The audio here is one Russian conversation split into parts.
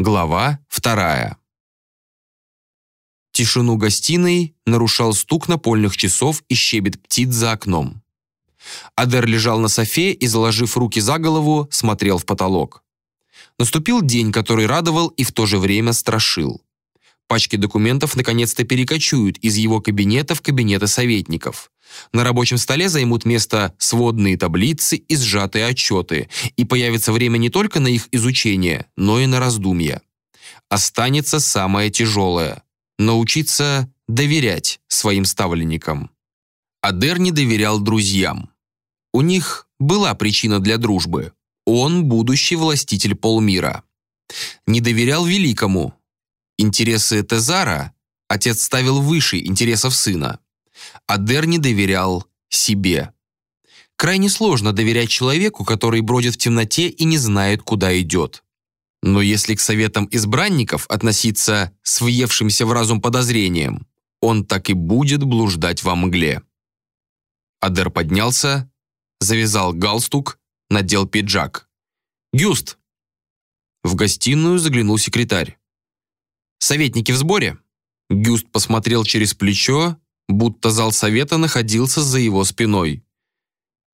Глава вторая. Тишину гостиной нарушал стук напольных часов и щебет птиц за окном. Адер лежал на софе и, заложив руки за голову, смотрел в потолок. Наступил день, который радовал и в то же время страшил. Пачки документов наконец-то перекочуют из его кабинета в кабинеты советников. На рабочем столе займут место сводные таблицы и сжатые отчеты, и появится время не только на их изучение, но и на раздумья. Останется самое тяжелое – научиться доверять своим ставленникам. Адер не доверял друзьям. У них была причина для дружбы. Он – будущий властитель полмира. Не доверял великому – Интересы Тезара отец ставил выше интересов сына. Адер не доверял себе. Крайне сложно доверять человеку, который бродит в темноте и не знает, куда идет. Но если к советам избранников относиться с въевшимся в разум подозрением, он так и будет блуждать во мгле. Адер поднялся, завязал галстук, надел пиджак. «Гюст!» В гостиную заглянул секретарь. Советники в сборе?» Гюст посмотрел через плечо, будто зал совета находился за его спиной.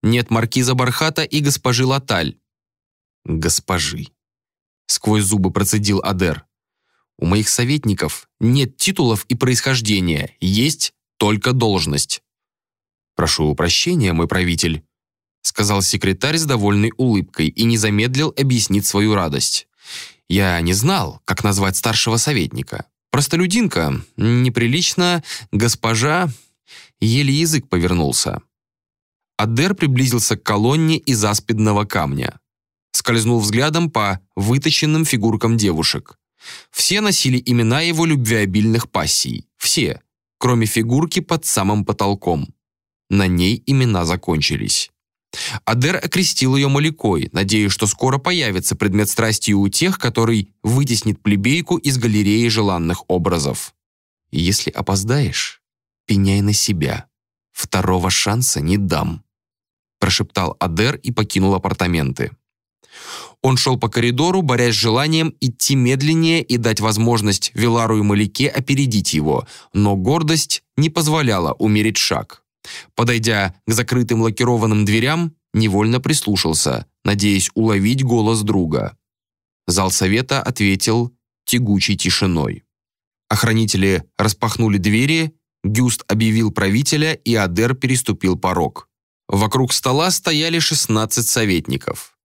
«Нет маркиза Бархата и госпожи Латаль». «Госпожи», — сквозь зубы процедил Адер. «У моих советников нет титулов и происхождения, есть только должность». «Прошу прощения, мой правитель», — сказал секретарь с довольной улыбкой и не замедлил объяснить свою радость. Я не знал, как назвать старшего советника. Простолюдинка, неприлично, госпожа... Еле язык повернулся. Адер приблизился к колонне из аспидного камня. Скользнул взглядом по выточенным фигуркам девушек. Все носили имена его любвеобильных пассий. Все, кроме фигурки под самым потолком. На ней имена закончились. Адер окрестил ее Малякой, надеясь, что скоро появится предмет страсти у тех, который вытеснит плебейку из галереи желанных образов. «Если опоздаешь, пеняй на себя. Второго шанса не дам», прошептал Адер и покинул апартаменты. Он шел по коридору, борясь с желанием идти медленнее и дать возможность Вилару и Маляке опередить его, но гордость не позволяла умерить шаг. Подойдя к закрытым лакированным дверям, невольно прислушался, надеясь уловить голос друга. Зал совета ответил тягучей тишиной. Охранители распахнули двери, Гюст объявил правителя, и Адер переступил порог. Вокруг стола стояли 16 советников.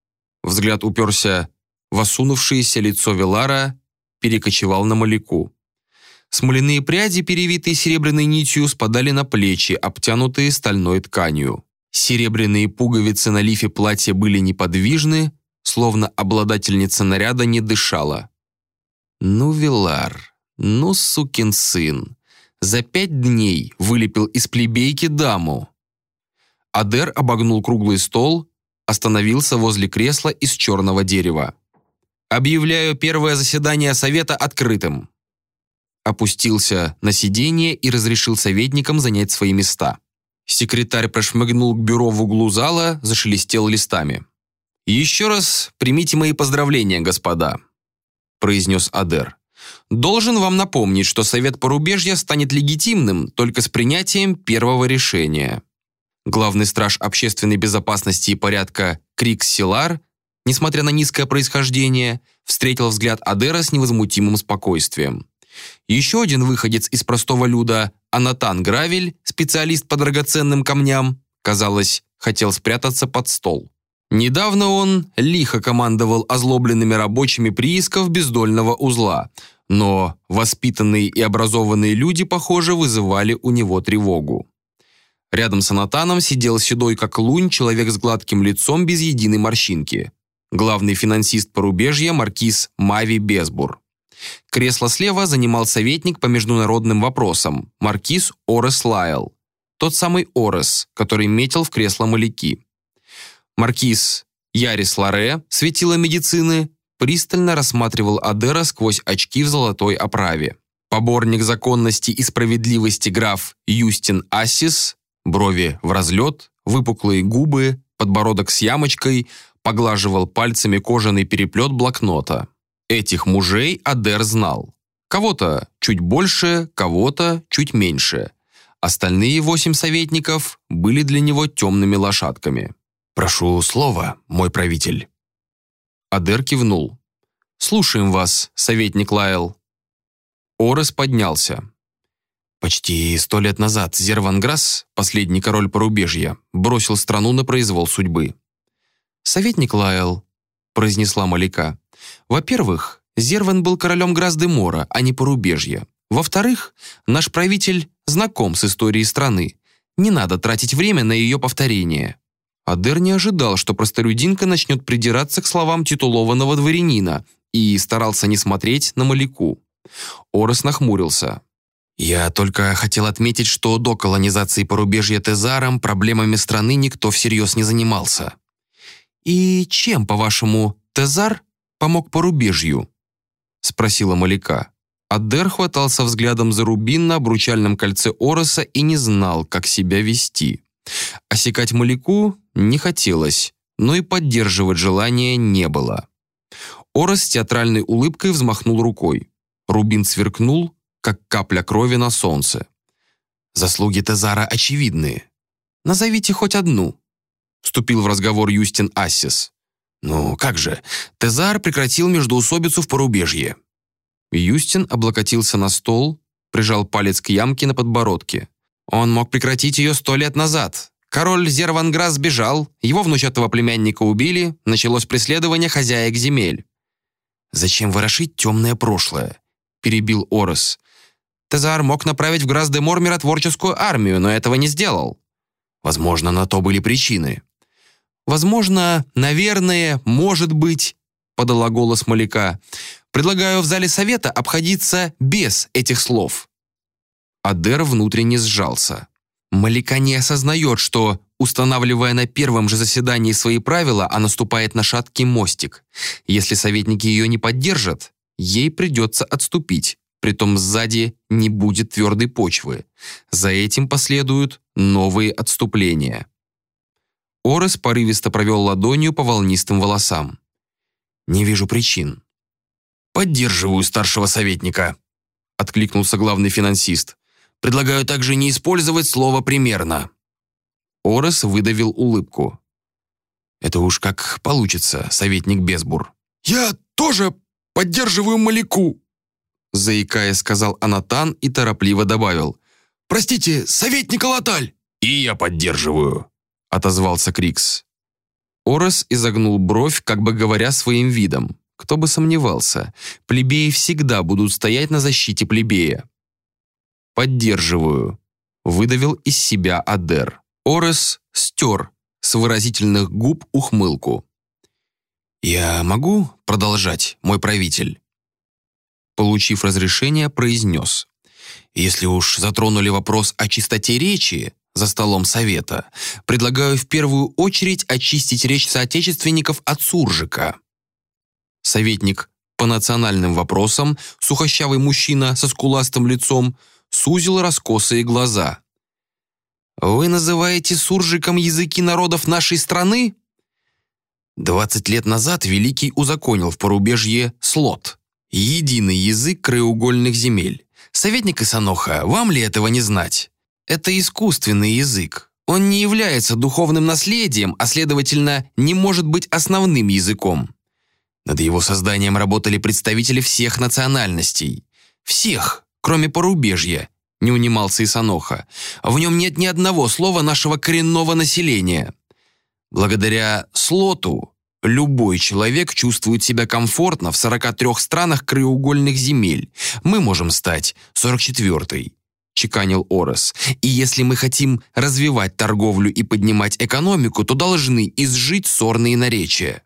Взгляд уперся в осунувшееся лицо Велара, перекочевал на Маляку. Смоляные пряди, перевитые серебряной нитью, спадали на плечи, обтянутые стальной тканью. Серебряные пуговицы на лифе платья были неподвижны, словно обладательница наряда не дышала. «Ну, Вилар, ну, сукин сын, за пять дней вылепил из плебейки даму». Адер обогнул круглый стол, остановился возле кресла из черного дерева. «Объявляю первое заседание совета открытым опустился на сиденье и разрешил советникам занять свои места. Секретарь прошмыгнул к бюро в углу зала, зашелестел листами. «Еще раз примите мои поздравления, господа», – произнес Адер. «Должен вам напомнить, что Совет порубежья станет легитимным только с принятием первого решения». Главный страж общественной безопасности и порядка Крикс Силар, несмотря на низкое происхождение, встретил взгляд Адера с невозмутимым спокойствием. Еще один выходец из простого люда, Анатан Гравель, специалист по драгоценным камням, казалось, хотел спрятаться под стол. Недавно он лихо командовал озлобленными рабочими приисков бездольного узла, но воспитанные и образованные люди, похоже, вызывали у него тревогу. Рядом с Анатаном сидел седой как лунь человек с гладким лицом без единой морщинки. Главный финансист порубежья маркиз Мави Безбур. Кресло слева занимал советник по международным вопросам, маркиз Орес Лайл. Тот самый Орес, который метил в кресло Маляки. Маркиз Ярис Ларе, светило медицины, пристально рассматривал Адера сквозь очки в золотой оправе. Поборник законности и справедливости граф Юстин Ассис, брови в разлет, выпуклые губы, подбородок с ямочкой, поглаживал пальцами кожаный переплет блокнота. Этих мужей Адер знал. Кого-то чуть больше, кого-то чуть меньше. Остальные восемь советников были для него темными лошадками. «Прошу слова, мой правитель». Адер кивнул. «Слушаем вас, советник Лайл». Орес поднялся. Почти сто лет назад Зерванграсс, последний король порубежья, бросил страну на произвол судьбы. «Советник Лайл», — произнесла Малика, — «во-первых, Зерван был королем Грас-де-Мора, а не порубежья. Во-вторых, наш правитель знаком с историей страны. Не надо тратить время на ее повторение». Адер не ожидал, что простолюдинка начнет придираться к словам титулованного дворянина и старался не смотреть на Малику. Орос нахмурился. «Я только хотел отметить, что до колонизации порубежья Тезаром проблемами страны никто всерьез не занимался». «И чем, по-вашему, Тезар помог порубежью?» — спросила Малика. Адер хватался взглядом за рубин на обручальном кольце Ороса и не знал, как себя вести. Осекать Малику не хотелось, но и поддерживать желания не было. Орос с театральной улыбкой взмахнул рукой. Рубин сверкнул, как капля крови на солнце. «Заслуги Тезара очевидны. Назовите хоть одну», — вступил в разговор Юстин Ассис. «Ну, как же, Тезар прекратил междоусобицу в порубежье». Юстин облокотился на стол, прижал палец к ямке на подбородке. Он мог прекратить ее сто лет назад. Король Зерванграс сбежал, его внучатого племянника убили, началось преследование хозяек земель. «Зачем ворошить темное прошлое?» — перебил Орос. Тезар мог направить в Грас-де-Мор миротворческую армию, но этого не сделал. Возможно, на то были причины. Возможно, наверное, может быть, подала голос Маляка. Предлагаю в зале совета обходиться без этих слов. Адер внутренне сжался. Малика не осознает, что, устанавливая на первом же заседании свои правила, она наступает на шаткий мостик. Если советники ее не поддержат, ей придется отступить. Притом сзади не будет твердой почвы. За этим последуют новые отступления. Орес порывисто провел ладонью по волнистым волосам. «Не вижу причин». «Поддерживаю старшего советника», — откликнулся главный финансист. «Предлагаю также не использовать слово «примерно». Орес выдавил улыбку. «Это уж как получится, советник Безбур». «Я тоже поддерживаю Маляку», заикаясь, сказал Анатан и торопливо добавил. «Простите, советник Алаталь!» «И я поддерживаю», — отозвался Крикс. Орос изогнул бровь, как бы говоря своим видом. Кто бы сомневался, плебеи всегда будут стоять на защите плебея. «Поддерживаю», — выдавил из себя Адер. Орес стер с выразительных губ ухмылку. «Я могу продолжать, мой правитель?» Получив разрешение, произнес. «Если уж затронули вопрос о чистоте речи за столом совета, предлагаю в первую очередь очистить речь соотечественников от суржика». Советник по национальным вопросам, сухощавый мужчина со скуластым лицом, сузил раскосые глаза. «Вы называете суржиком языки народов нашей страны?» Двадцать лет назад Великий узаконил в порубежье слот, единый язык краеугольных земель. Советник Исаноха, вам ли этого не знать? Это искусственный язык. Он не является духовным наследием, а следовательно, не может быть основным языком. Над его созданием работали представители всех национальностей. Всех, кроме порубежья, не унимался Исаноха. В нем нет ни одного слова нашего коренного населения. Благодаря слоту любой человек чувствует себя комфортно в 43 странах краеугольных земель. Мы можем стать 44-й чеканил Орос. «И если мы хотим развивать торговлю и поднимать экономику, то должны изжить сорные наречия».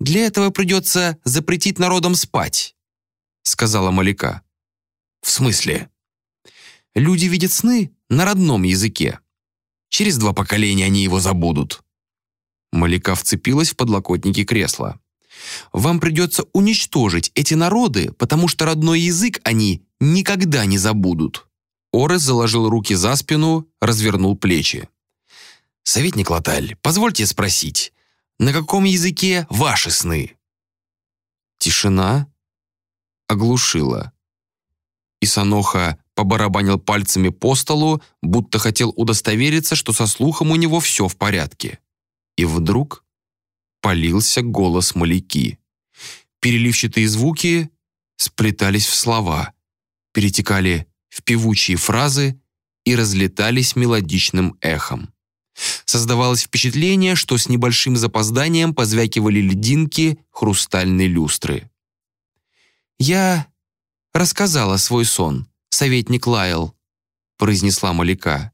«Для этого придется запретить народам спать», — сказала Малика. «В смысле?» «Люди видят сны на родном языке. Через два поколения они его забудут». Малика вцепилась в подлокотники кресла. «Вам придется уничтожить эти народы, потому что родной язык они никогда не забудут». Орес заложил руки за спину, развернул плечи. «Советник Латаль, позвольте спросить, на каком языке ваши сны?» Тишина оглушила. Исаноха побарабанил пальцами по столу, будто хотел удостовериться, что со слухом у него все в порядке. И вдруг полился голос Маляки. Переливчатые звуки сплетались в слова, перетекали в певучие фразы и разлетались мелодичным эхом. Создавалось впечатление, что с небольшим запозданием позвякивали льдинки хрустальной люстры. «Я рассказала свой сон, советник Лайл», произнесла Маляка.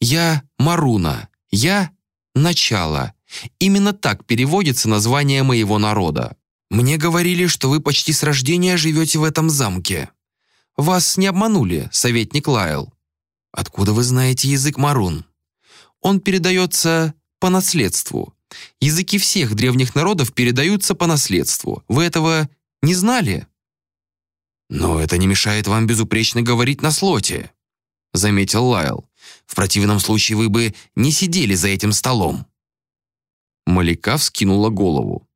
«Я Маруна, я начало. Именно так переводится название моего народа. Мне говорили, что вы почти с рождения живете в этом замке. Вас не обманули, советник Лайл. Откуда вы знаете язык Марун? Он передается по наследству. Языки всех древних народов передаются по наследству. Вы этого не знали? Но это не мешает вам безупречно говорить на слоте, заметил Лайл. В противном случае вы бы не сидели за этим столом. Малика вскинула голову.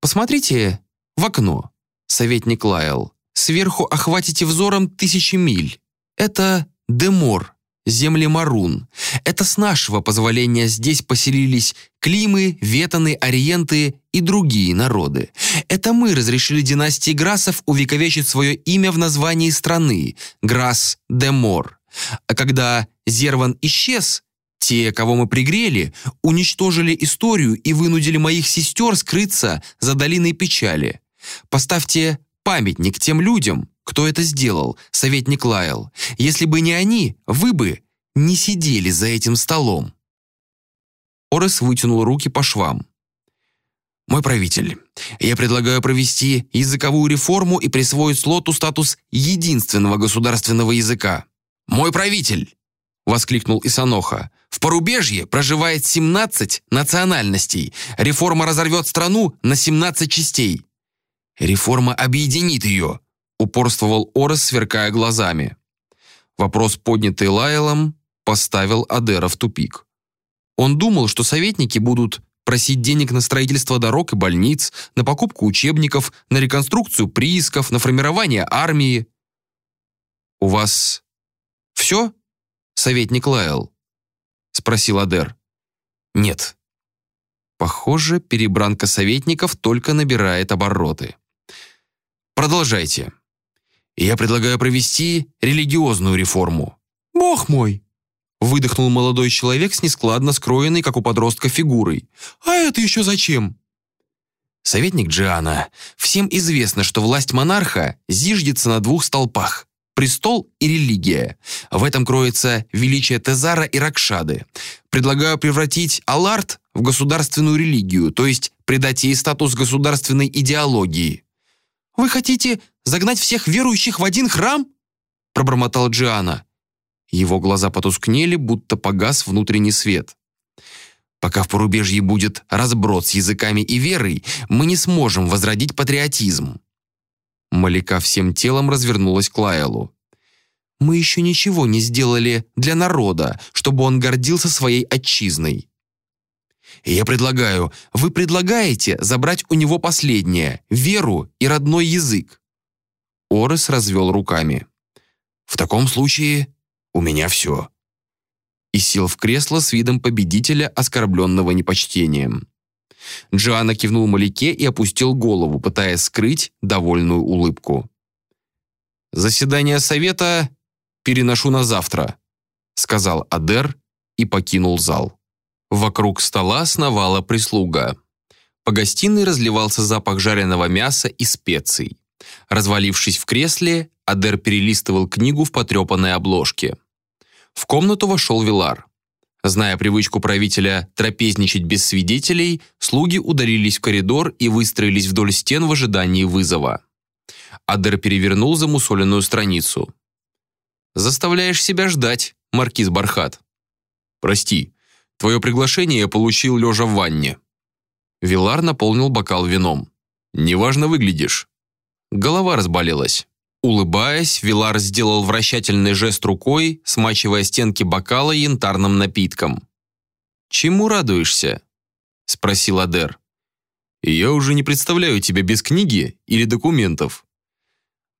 «Посмотрите в окно, советник Лайл. Сверху охватите взором тысячи миль. Это Демор, земли Марун. Это с нашего позволения здесь поселились Климы, Ветаны, Ориенты и другие народы. Это мы разрешили династии Грасов увековечить свое имя в названии страны – Грас Демор. А когда Зерван исчез, те, кого мы пригрели, уничтожили историю и вынудили моих сестер скрыться за долиной печали. Поставьте памятник тем людям, кто это сделал, советник Лайл. Если бы не они, вы бы не сидели за этим столом. Орес вытянул руки по швам. «Мой правитель, я предлагаю провести языковую реформу и присвоить слоту статус единственного государственного языка». «Мой правитель!» — воскликнул Исаноха. В порубежье проживает 17 национальностей. Реформа разорвет страну на 17 частей. Реформа объединит ее, упорствовал Орес, сверкая глазами. Вопрос, поднятый Лайлом, поставил Адера в тупик. Он думал, что советники будут просить денег на строительство дорог и больниц, на покупку учебников, на реконструкцию приисков, на формирование армии. «У вас все, советник Лайл?» спросил Адер. Нет. Похоже, перебранка советников только набирает обороты. Продолжайте. Я предлагаю провести религиозную реформу. Бог мой, выдохнул молодой человек с нескладно скроенной, как у подростка, фигурой. А это еще зачем? Советник Джиана, всем известно, что власть монарха зиждется на двух столпах престол и религия. В этом кроется величие Тезара и Ракшады. Предлагаю превратить Аларт в государственную религию, то есть придать ей статус государственной идеологии. «Вы хотите загнать всех верующих в один храм?» пробормотал Джиана. Его глаза потускнели, будто погас внутренний свет. Пока в порубежье будет разброд с языками и верой, мы не сможем возродить патриотизм. Малика всем телом развернулась к Лайлу. «Мы еще ничего не сделали для народа, чтобы он гордился своей отчизной». «Я предлагаю, вы предлагаете забрать у него последнее – веру и родной язык». Орес развел руками. «В таком случае у меня все». И сел в кресло с видом победителя, оскорбленного непочтением. Джоанна кивнул Маляке и опустил голову, пытаясь скрыть довольную улыбку. «Заседание совета переношу на завтра», сказал Адер и покинул зал. Вокруг стола сновала прислуга. По гостиной разливался запах жареного мяса и специй. Развалившись в кресле, Адер перелистывал книгу в потрепанной обложке. В комнату вошел Вилар. Зная привычку правителя трапезничать без свидетелей, слуги удалились в коридор и выстроились вдоль стен в ожидании вызова. Адер перевернул замусоленную страницу. «Заставляешь себя ждать, маркиз Бархат». «Прости, твое приглашение я получил лежа в ванне». Вилар наполнил бокал вином. «Неважно выглядишь». Голова разболелась. Улыбаясь, Вилар сделал вращательный жест рукой, смачивая стенки бокала янтарным напитком. «Чему радуешься?» — спросил Адер. Я уже не представляю тебя без книги или документов.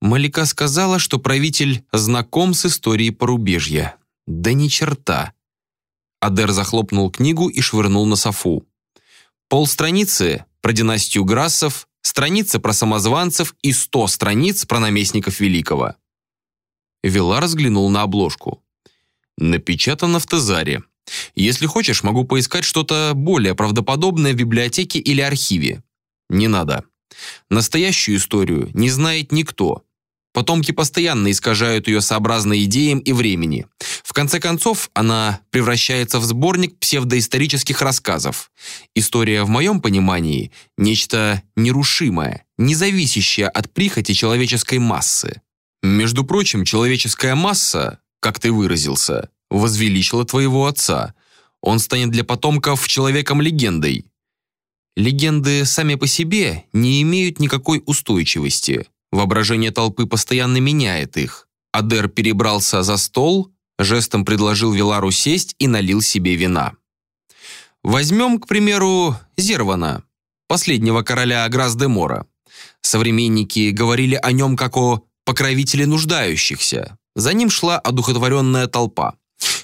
Малика сказала, что правитель знаком с историей порубежья. Да ни черта. Адер захлопнул книгу и швырнул на софу. Полстраницы про династию Грассов, страница про самозванцев и сто страниц про наместников Великого. Вилар разглянул на обложку. Напечатано в Тезаре. Если хочешь, могу поискать что-то более правдоподобное в библиотеке или архиве. Не надо. Настоящую историю не знает никто. Потомки постоянно искажают ее сообразно идеям и времени. Конце концов, она превращается в сборник псевдоисторических рассказов. История, в моем понимании, нечто нерушимое, независящее от прихоти человеческой массы. Между прочим, человеческая масса, как ты выразился, возвеличила твоего отца. Он станет для потомков человеком-легендой. Легенды сами по себе не имеют никакой устойчивости. Воображение толпы постоянно меняет их. Адер перебрался за стол, жестом предложил Вилару сесть и налил себе вина. Возьмем, к примеру, Зервана, последнего короля Грас-де-Мора. Современники говорили о нем как о покровителе нуждающихся. За ним шла одухотворенная толпа.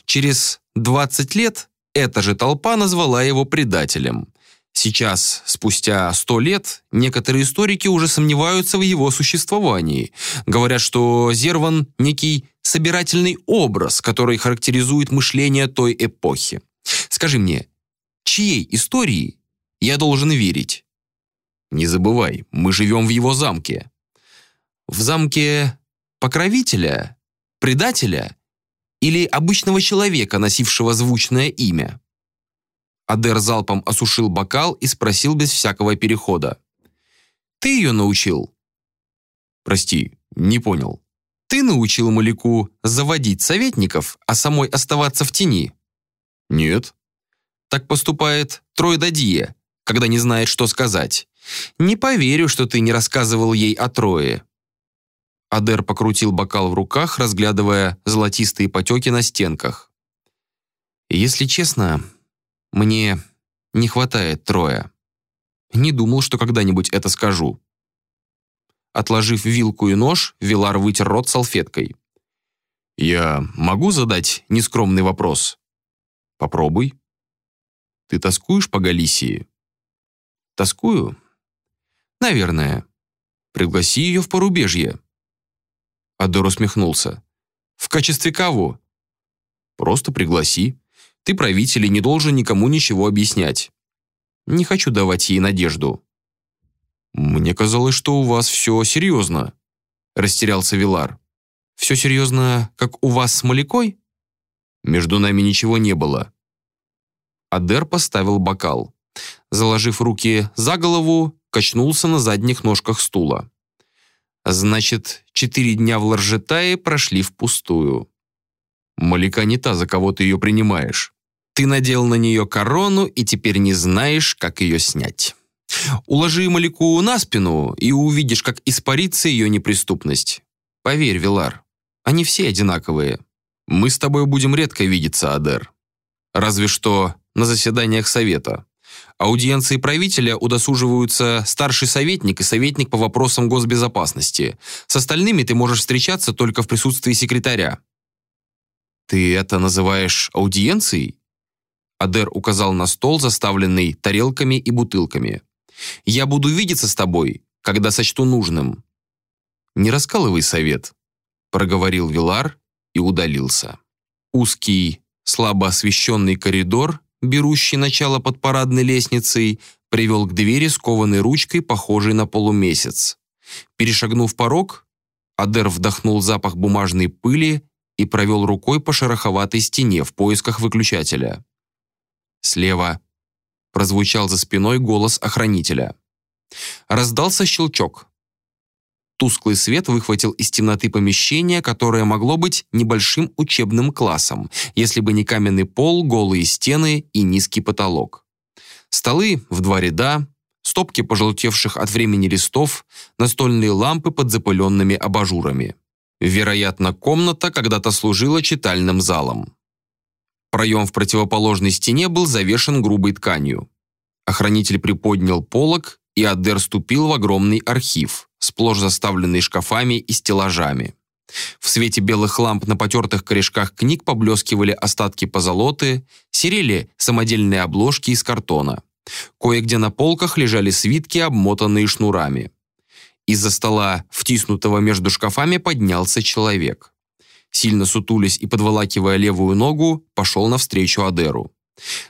Через 20 лет эта же толпа назвала его предателем. Сейчас, спустя сто лет, некоторые историки уже сомневаются в его существовании. Говорят, что Зерван – некий собирательный образ, который характеризует мышление той эпохи. Скажи мне, чьей истории я должен верить? Не забывай, мы живем в его замке. В замке покровителя, предателя или обычного человека, носившего звучное имя? Адер залпом осушил бокал и спросил без всякого перехода. «Ты ее научил?» «Прости, не понял». «Ты научил Малику заводить советников, а самой оставаться в тени?» «Нет». «Так поступает Трой Дадия, когда не знает, что сказать. Не поверю, что ты не рассказывал ей о Трое». Адер покрутил бокал в руках, разглядывая золотистые потеки на стенках. «Если честно, мне не хватает Троя. Не думал, что когда-нибудь это скажу». Отложив вилку и нож, Вилар вытер рот салфеткой. «Я могу задать нескромный вопрос?» «Попробуй». «Ты тоскуешь по Галисии?» «Тоскую?» «Наверное. Пригласи ее в порубежье». Адор усмехнулся. «В качестве кого?» «Просто пригласи. Ты правитель и не должен никому ничего объяснять. Не хочу давать ей надежду». «Мне казалось, что у вас все серьезно», — растерялся Вилар. «Все серьезно, как у вас с Малякой?» «Между нами ничего не было». Адер поставил бокал. Заложив руки за голову, качнулся на задних ножках стула. Значит, четыре дня в Ларжетае прошли впустую. Малика не та, за кого ты ее принимаешь. Ты надел на нее корону и теперь не знаешь, как ее снять. Уложи Малику на спину и увидишь, как испарится ее неприступность. Поверь, Вилар, они все одинаковые. Мы с тобой будем редко видеться, Адер. Разве что на заседаниях совета. Аудиенции правителя удосуживаются старший советник и советник по вопросам госбезопасности. С остальными ты можешь встречаться только в присутствии секретаря. Ты это называешь аудиенцией? Адер указал на стол, заставленный тарелками и бутылками. Я буду видеться с тобой, когда сочту нужным. Не раскалывай совет, проговорил Вилар и удалился. Узкий, слабо освещенный коридор берущий начало под парадной лестницей, привел к двери с кованой ручкой, похожей на полумесяц. Перешагнув порог, Адер вдохнул запах бумажной пыли и провел рукой по шероховатой стене в поисках выключателя. Слева прозвучал за спиной голос охранителя. Раздался щелчок. Тусклый свет выхватил из темноты помещение, которое могло быть небольшим учебным классом, если бы не каменный пол, голые стены и низкий потолок. Столы в два ряда, стопки пожелтевших от времени листов, настольные лампы под запыленными абажурами. Вероятно, комната когда-то служила читальным залом. Проем в противоположной стене был завешен грубой тканью. Охранитель приподнял полог и Адер ступил в огромный архив, сплошь заставленный шкафами и стеллажами. В свете белых ламп на потертых корешках книг поблескивали остатки позолоты, серели самодельные обложки из картона. Кое-где на полках лежали свитки, обмотанные шнурами. Из-за стола, втиснутого между шкафами, поднялся человек. Сильно сутулясь и подволакивая левую ногу, пошел навстречу Адеру.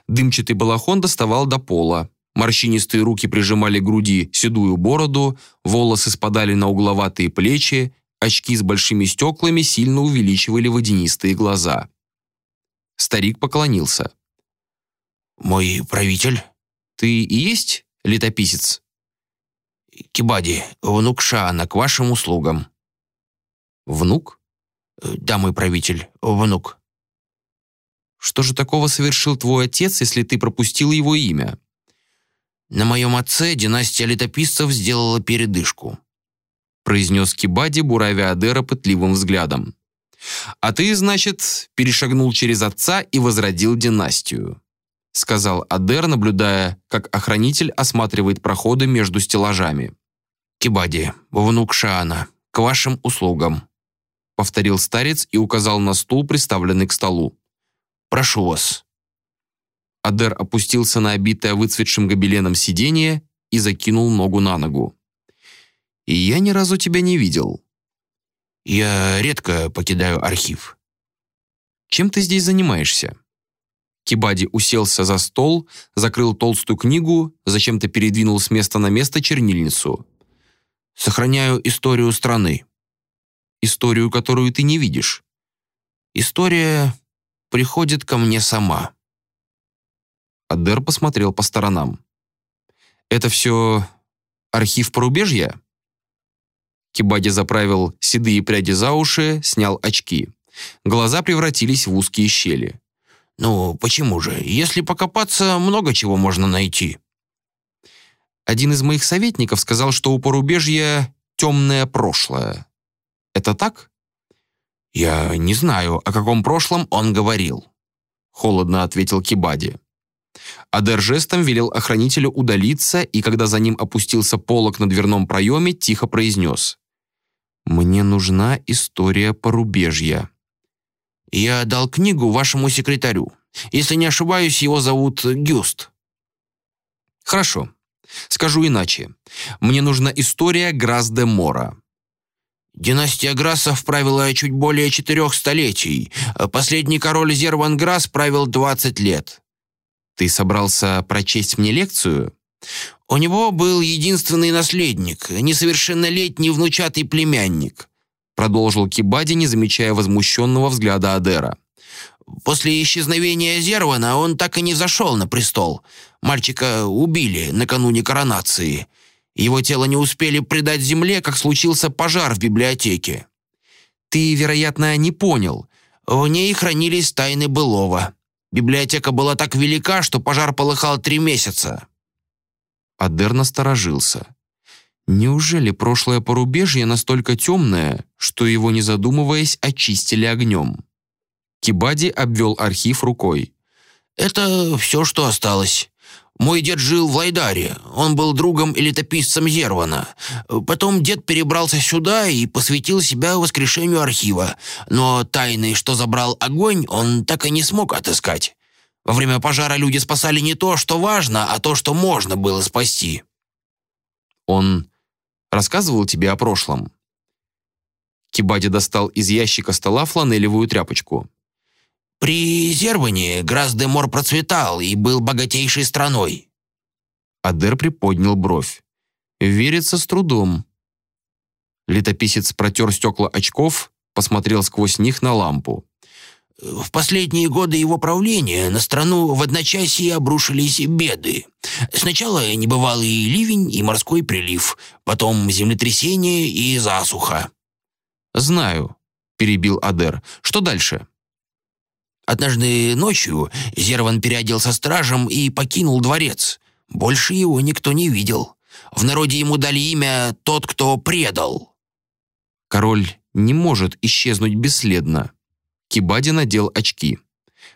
Дымчатый балахон доставал до пола. Морщинистые руки прижимали к груди седую бороду, волосы спадали на угловатые плечи, очки с большими стеклами сильно увеличивали водянистые глаза. Старик поклонился. «Мой правитель?» «Ты и есть летописец?» «Кибади, внук Шаана, к вашим услугам». «Внук?» «Да, мой правитель, внук». «Что же такого совершил твой отец, если ты пропустил его имя?» «На моем отце династия летописцев сделала передышку», произнес Кибади, буравя Адера пытливым взглядом. «А ты, значит, перешагнул через отца и возродил династию», сказал Адер, наблюдая, как охранитель осматривает проходы между стеллажами. «Кибади, внук Шаана, к вашим услугам», повторил старец и указал на стул, приставленный к столу. «Прошу вас». Адер опустился на обитое выцветшим гобеленом сиденье и закинул ногу на ногу. «И я ни разу тебя не видел». «Я редко покидаю архив». «Чем ты здесь занимаешься?» Кибади уселся за стол, закрыл толстую книгу, зачем-то передвинул с места на место чернильницу. «Сохраняю историю страны». «Историю, которую ты не видишь?» «История приходит ко мне сама». Адер посмотрел по сторонам. «Это все архив порубежья?» Кибади заправил седые пряди за уши, снял очки. Глаза превратились в узкие щели. «Ну, почему же? Если покопаться, много чего можно найти». Один из моих советников сказал, что у порубежья темное прошлое. Это так? Я не знаю, о каком прошлом он говорил. Холодно ответил Кибади. Адер жестом велел охранителю удалиться, и когда за ним опустился полог на дверном проеме, тихо произнес. «Мне нужна история порубежья». «Я дал книгу вашему секретарю. Если не ошибаюсь, его зовут Гюст». «Хорошо. Скажу иначе. Мне нужна история Грас-де-Мора». Династия Грассов правила чуть более четырех столетий. Последний король Зерван Грасс правил 20 лет. Ты собрался прочесть мне лекцию? У него был единственный наследник, несовершеннолетний внучатый племянник, продолжил Кибади, не замечая возмущенного взгляда Адера. После исчезновения Зервана он так и не взошел на престол. Мальчика убили накануне коронации. Его тело не успели предать земле, как случился пожар в библиотеке. Ты, вероятно, не понял. В ней хранились тайны былого. Библиотека была так велика, что пожар полыхал три месяца». Адер насторожился. Неужели прошлое порубежье настолько темное, что его, не задумываясь, очистили огнем? Кибади обвел архив рукой. «Это все, что осталось. Мой дед жил в Лайдаре. Он был другом и летописцем Зервана. Потом дед перебрался сюда и посвятил себя воскрешению архива. Но тайны, что забрал огонь, он так и не смог отыскать. Во время пожара люди спасали не то, что важно, а то, что можно было спасти. Он рассказывал тебе о прошлом? Кибади достал из ящика стола фланелевую тряпочку. При Зерване Грас-де-Мор процветал и был богатейшей страной». Адер приподнял бровь. «Верится с трудом». Летописец протер стекла очков, посмотрел сквозь них на лампу. В последние годы его правления на страну в одночасье обрушились беды. Сначала небывалый ливень и морской прилив, потом землетрясение и засуха. «Знаю», — перебил Адер. «Что дальше?» Однажды ночью Зерван переоделся стражем и покинул дворец. Больше его никто не видел. В народе ему дали имя «Тот, кто предал». Король не может исчезнуть бесследно. Кибади надел очки.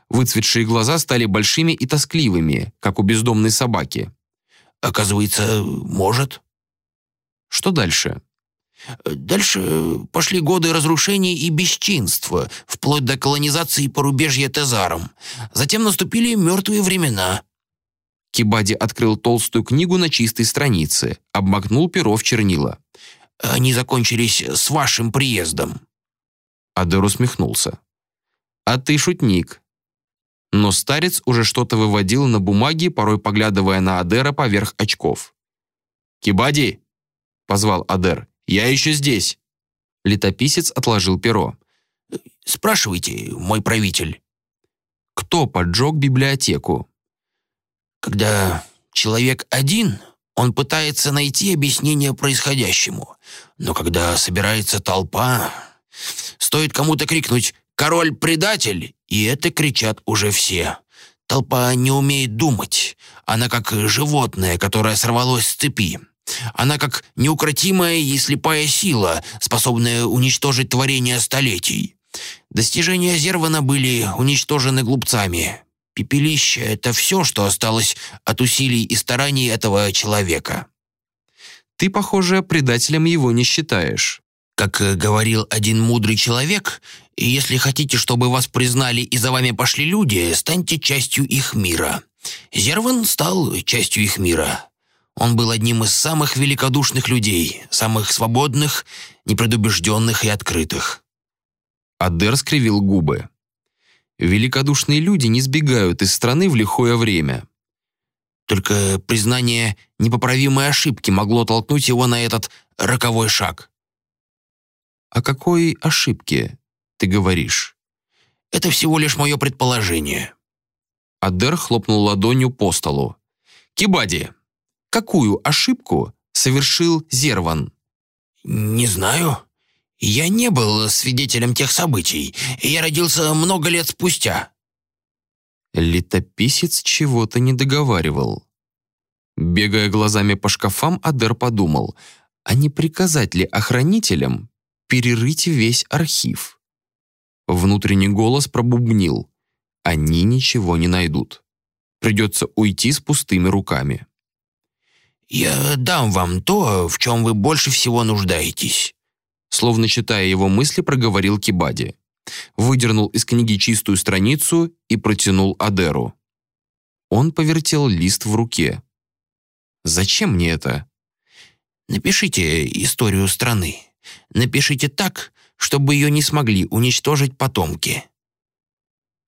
Выцветшие глаза стали большими и тоскливыми, как у бездомной собаки. Оказывается, может. Что дальше? Дальше пошли годы разрушений и бесчинства, вплоть до колонизации порубежья Тезаром. Затем наступили мертвые времена. Кибади открыл толстую книгу на чистой странице, обмакнул перо в чернила. «Они закончились с вашим приездом». Адер усмехнулся. «А ты шутник». Но старец уже что-то выводил на бумаге, порой поглядывая на Адера поверх очков. «Кибади!» — позвал Адер. «Я еще здесь». Летописец отложил перо. «Спрашивайте, мой правитель». «Кто поджег библиотеку?» «Когда человек один, он пытается найти объяснение происходящему. Но когда собирается толпа, стоит кому-то крикнуть «Король предатель!» и это кричат уже все. Толпа не умеет думать. Она как животное, которое сорвалось с цепи. Она как неукротимая и слепая сила, способная уничтожить творение столетий. Достижения Зервана были уничтожены глупцами. Пепелище — это все, что осталось от усилий и стараний этого человека. Ты, похоже, предателем его не считаешь. Как говорил один мудрый человек, если хотите, чтобы вас признали и за вами пошли люди, станьте частью их мира. Зерван стал частью их мира. Он был одним из самых великодушных людей, самых свободных, непредубежденных и открытых. Адер скривил губы. Великодушные люди не сбегают из страны в лихое время. Только признание непоправимой ошибки могло толкнуть его на этот роковой шаг. «О какой ошибке ты говоришь?» «Это всего лишь мое предположение». Адер хлопнул ладонью по столу. «Кибади, какую ошибку совершил Зерван?» «Не знаю. Я не был свидетелем тех событий. Я родился много лет спустя». Летописец чего-то не договаривал. Бегая глазами по шкафам, Адер подумал, а не приказать ли охранителям перерыть весь архив? Внутренний голос пробубнил. Они ничего не найдут. Придется уйти с пустыми руками. «Я дам вам то, в чем вы больше всего нуждаетесь», словно читая его мысли, проговорил Кибади. Выдернул из книги чистую страницу и протянул Адеру. Он повертел лист в руке. «Зачем мне это?» «Напишите историю страны. Напишите так, чтобы ее не смогли уничтожить потомки».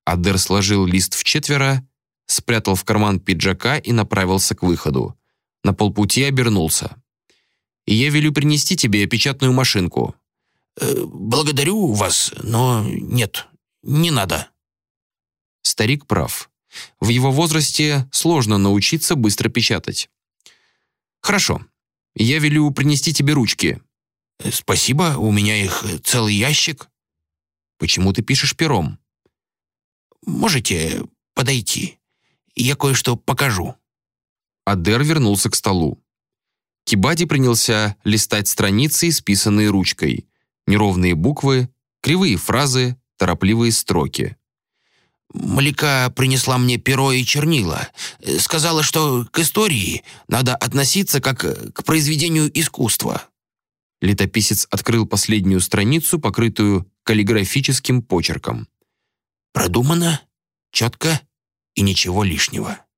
Адер сложил лист в четверо, спрятал в карман пиджака и направился к выходу. На полпути обернулся. «Я велю принести тебе печатную машинку». «Э, «Благодарю вас, но нет, не надо». Старик прав. В его возрасте сложно научиться быстро печатать. «Хорошо. Я велю принести тебе ручки». Э, «Спасибо, у меня их целый ящик». «Почему ты пишешь пером?» «Можете подойти. Я кое-что покажу». Адер вернулся к столу. Кибади принялся листать страницы, исписанные ручкой. Неровные буквы, кривые фразы, торопливые строки. «Маляка принесла мне перо и чернила. Сказала, что к истории надо относиться как к произведению искусства». Летописец открыл последнюю страницу, покрытую каллиграфическим почерком. «Продумано, четко и ничего лишнего».